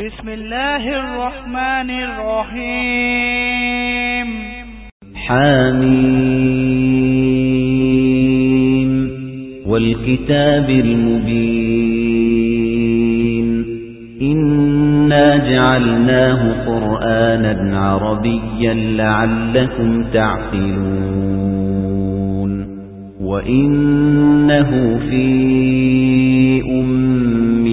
بسم الله الرحمن الرحيم حاميم والكتاب المبين. إنا جعلناه قرآنا عربيا لعلكم تعقلون. وإنه في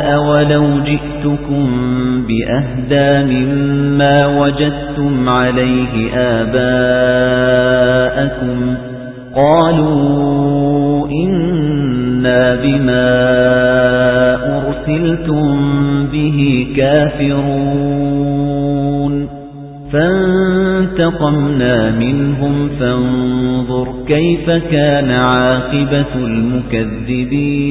أولو جئتكم بأهدى مما وجدتم عليه آباءكم قالوا إنا بما أرسلتم به كافرون فانتقمنا منهم فانظر كيف كان عاقبة المكذبين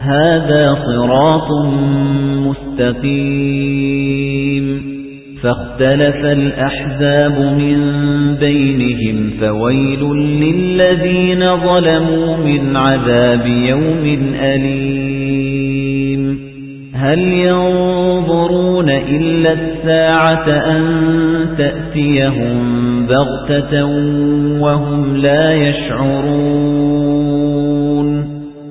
هَذَا صِرَاطٌ مُسْتَقِيمٌ. فَاخْتَلَفَ الْأَحْزَابُ مِنْ بَيْنِهِمْ فَوَيْلٌ لِلَّذِينَ ظَلَمُوا مِنْ عَذَابِ يَوْمٍ أَلِيمٍ. هَلْ يَنظُرُونَ إِلَّا السَّاعَةَ أَن تَأْتِيَهُم بَغْتَةً وَهُمْ لَا يَشْعُرُونَ؟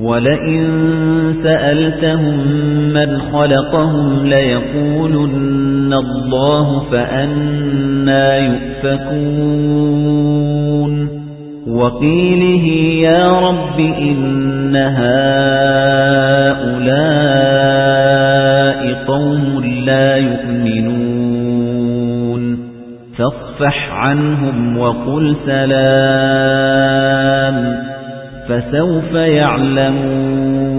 ولئن سألتهم من خلقهم ليقولن الله فأنا يؤفكون. وقيله يا رب إن هؤلاء قوم لا يؤمنون. فاصفح عنهم وقل سلام. فسوف يعلمون